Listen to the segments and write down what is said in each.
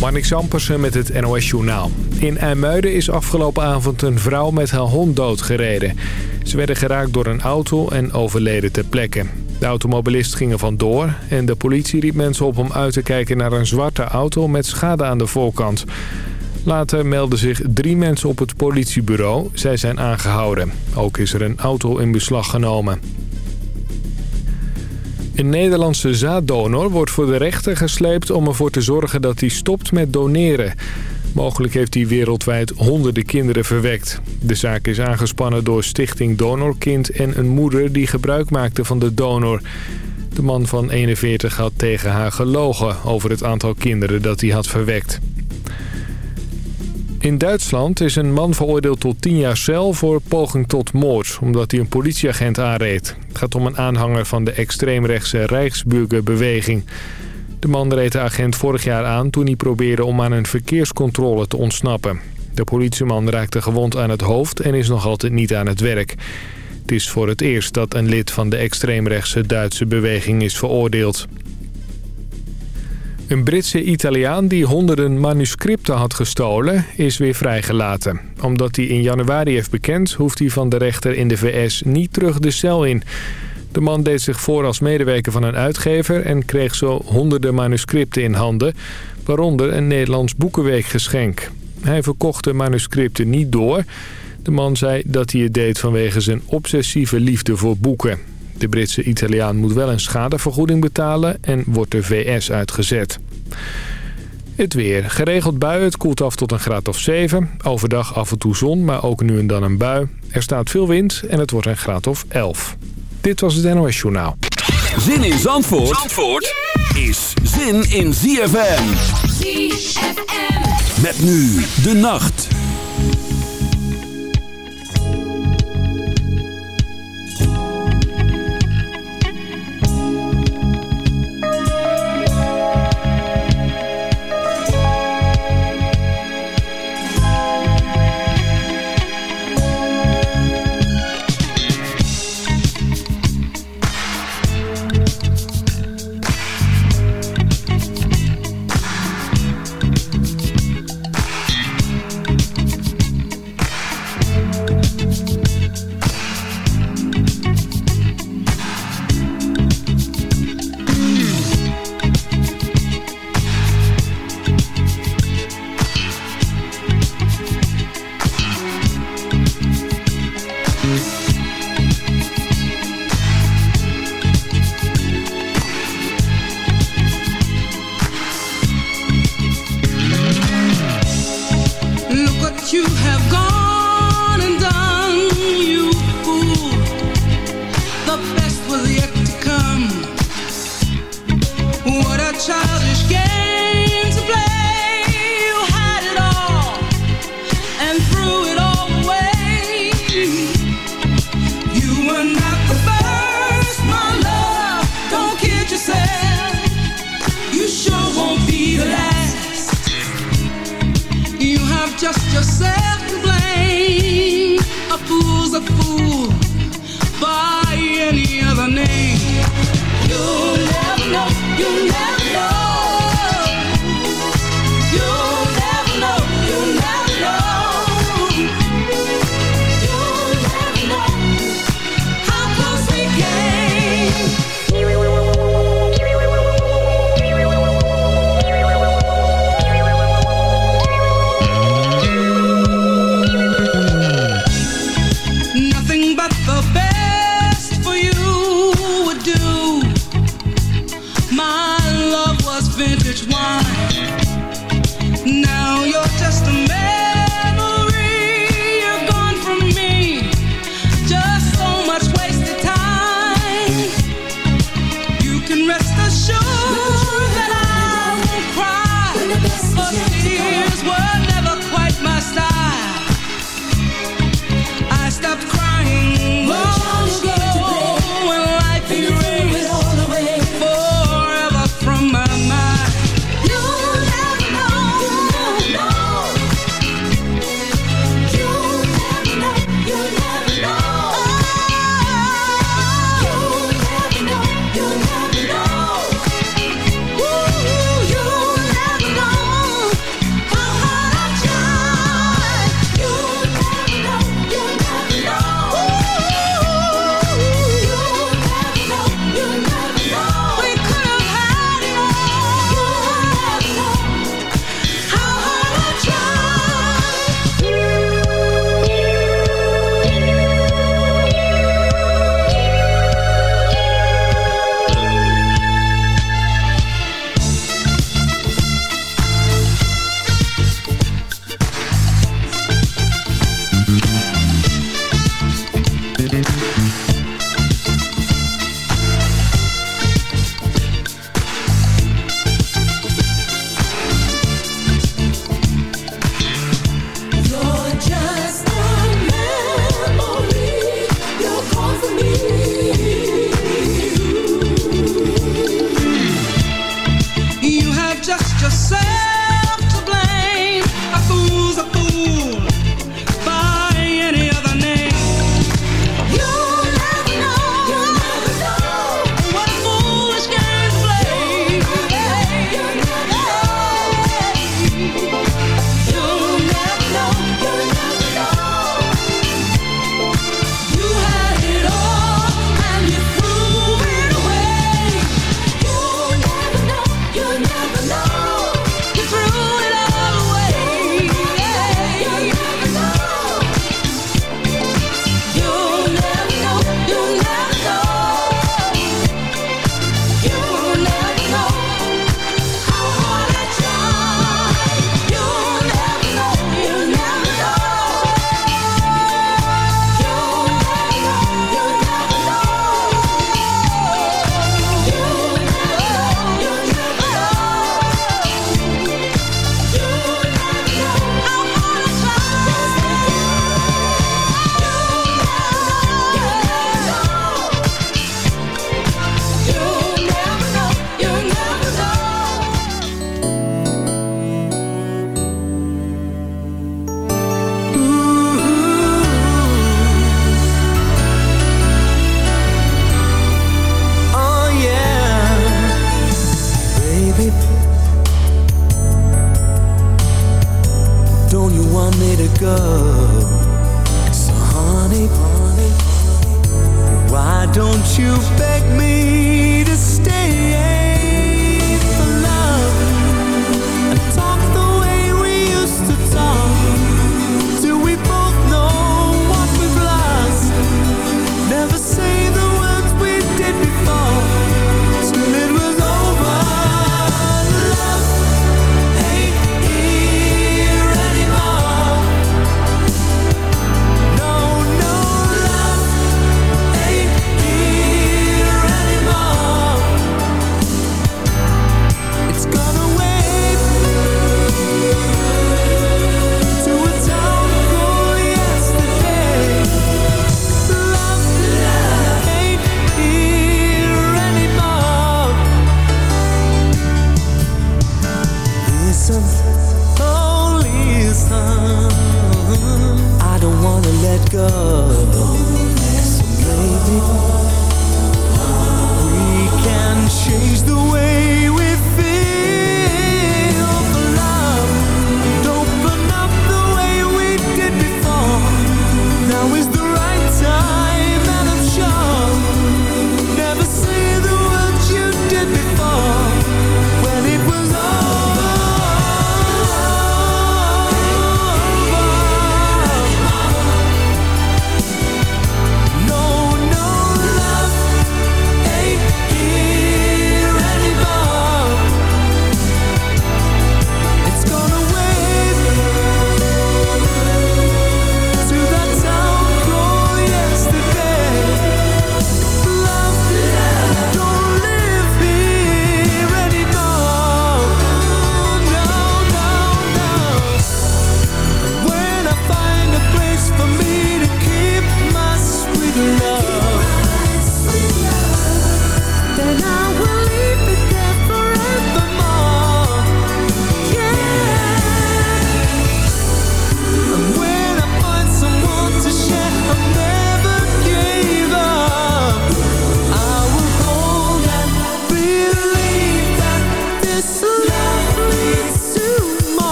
Marnix Ampersen met het NOS Journaal. In IJmuiden is afgelopen avond een vrouw met haar hond doodgereden. Ze werden geraakt door een auto en overleden ter plekke. De automobilist ging er vandoor en de politie riep mensen op om uit te kijken naar een zwarte auto met schade aan de voorkant. Later melden zich drie mensen op het politiebureau. Zij zijn aangehouden. Ook is er een auto in beslag genomen. Een Nederlandse zaaddonor wordt voor de rechter gesleept om ervoor te zorgen dat hij stopt met doneren. Mogelijk heeft hij wereldwijd honderden kinderen verwekt. De zaak is aangespannen door Stichting Donorkind en een moeder die gebruik maakte van de donor. De man van 41 had tegen haar gelogen over het aantal kinderen dat hij had verwekt. In Duitsland is een man veroordeeld tot 10 jaar cel voor poging tot moord... omdat hij een politieagent aanreed. Het gaat om een aanhanger van de extreemrechtse Rijksburgerbeweging. De man reed de agent vorig jaar aan toen hij probeerde om aan een verkeerscontrole te ontsnappen. De politieman raakte gewond aan het hoofd en is nog altijd niet aan het werk. Het is voor het eerst dat een lid van de extreemrechtse Duitse beweging is veroordeeld. Een Britse Italiaan die honderden manuscripten had gestolen is weer vrijgelaten. Omdat hij in januari heeft bekend hoeft hij van de rechter in de VS niet terug de cel in. De man deed zich voor als medewerker van een uitgever en kreeg zo honderden manuscripten in handen, waaronder een Nederlands boekenweekgeschenk. Hij verkocht de manuscripten niet door. De man zei dat hij het deed vanwege zijn obsessieve liefde voor boeken. De Britse Italiaan moet wel een schadevergoeding betalen en wordt de VS uitgezet. Het weer. Geregeld buien. Het koelt af tot een graad of 7. Overdag af en toe zon, maar ook nu en dan een bui. Er staat veel wind en het wordt een graad of 11. Dit was het NOS Journaal. Zin in Zandvoort, Zandvoort is zin in ZFM. ZFM. Met nu de nacht.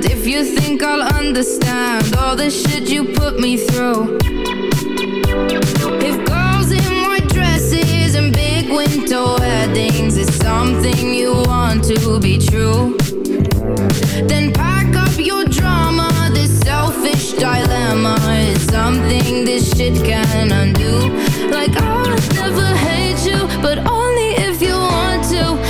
mind If you think I'll understand All the shit you put me through. If girls in white dresses And big winter weddings Is something you want to be true Then pack up your drama. This selfish dilemma Is something this shit can undo. Like I'll never hate you But only if you want to.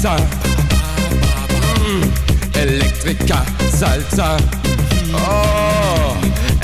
Salsa. Mm, Elektrika, Salsa. Oh.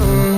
you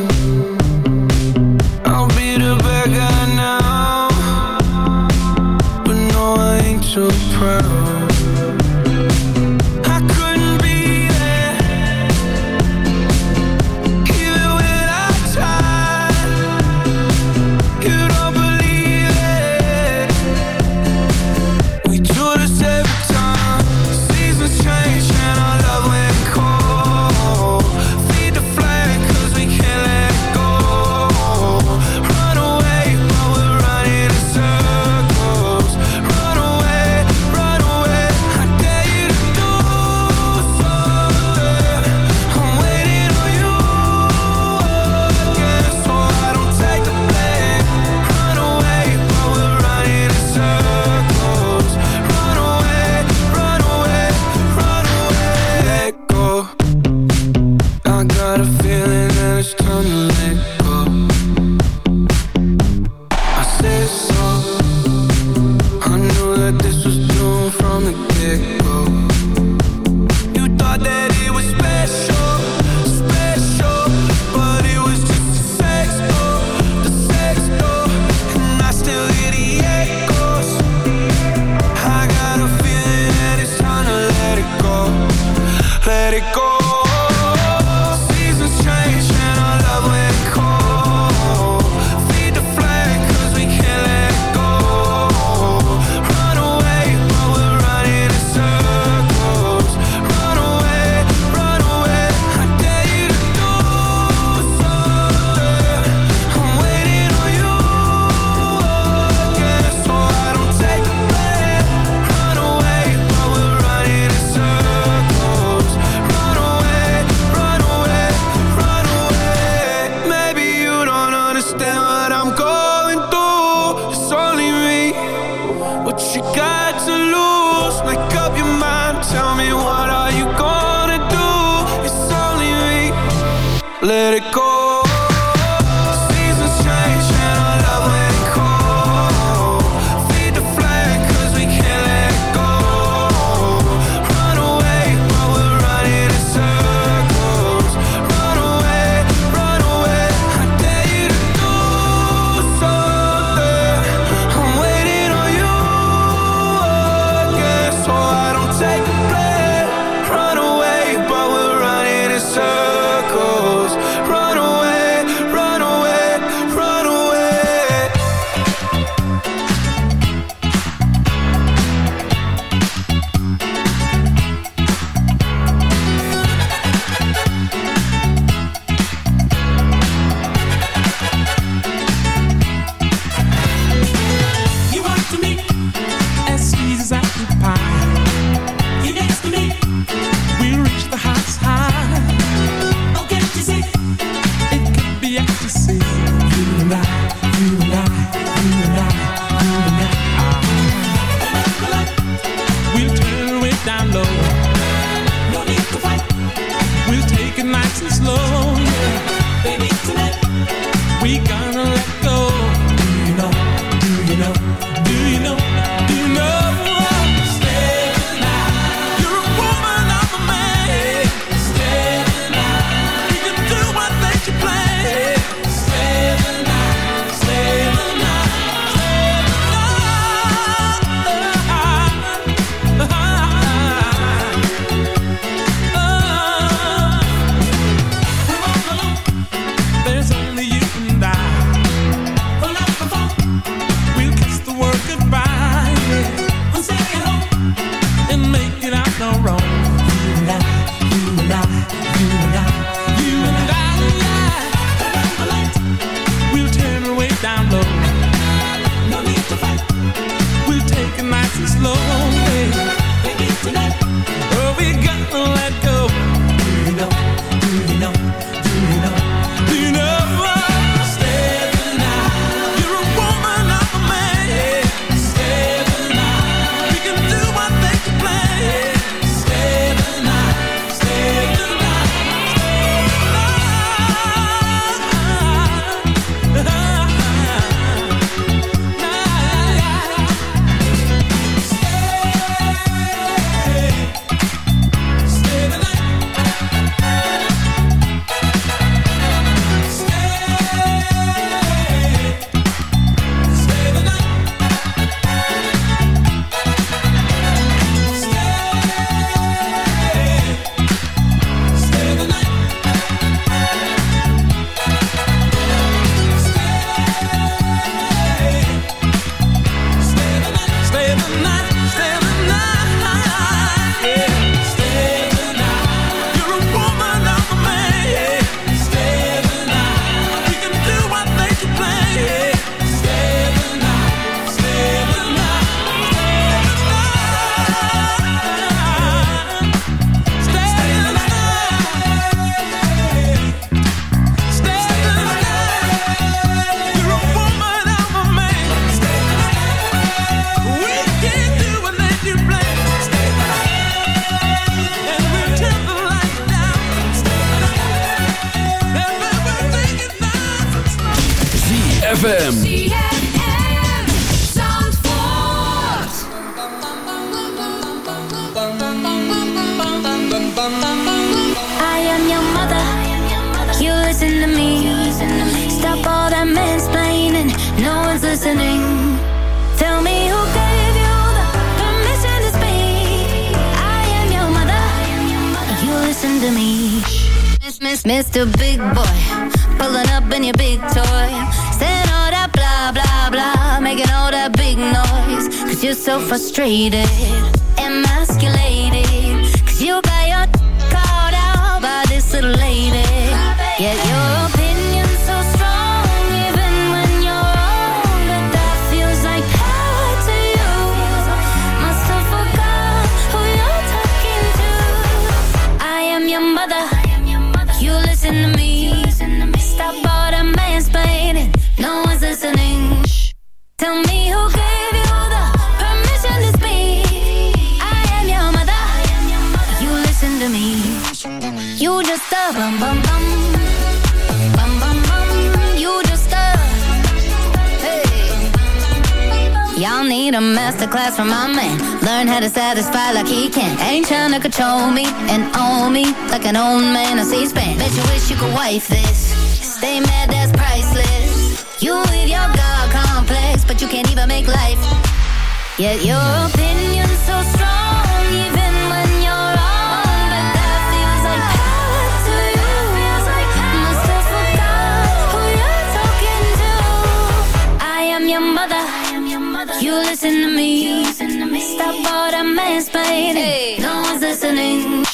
faded control me and own me like an old man I see span. Bet you wish you could wife this. Stay mad, that's priceless. You with your God complex, but you can't even make life. Yet your opinion I'm explaining. Hey. No one's listening.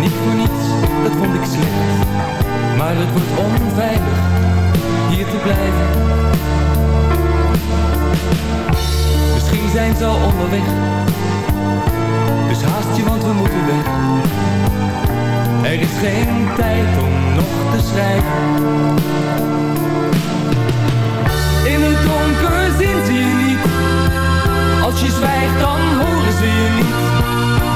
Niet voor niets, dat vond ik slecht. Maar het wordt onveilig hier te blijven. Misschien zijn ze al onderweg Dus haast je, want we moeten weg. Er is geen tijd om nog te schrijven. In het donker zien ze je niet. Als je zwijgt dan horen ze je niet.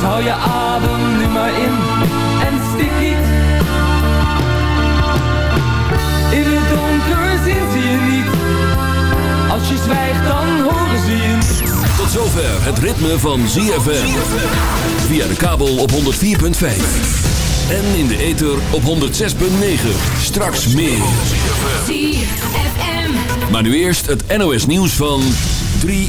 Dus hou je adem nu maar in en stik niet. In het donker zien ze je niet. Als je zwijgt dan horen ze je niet. Tot zover het ritme van ZFM. Via de kabel op 104.5. En in de ether op 106.9. Straks meer. ZFM. Maar nu eerst het NOS nieuws van 3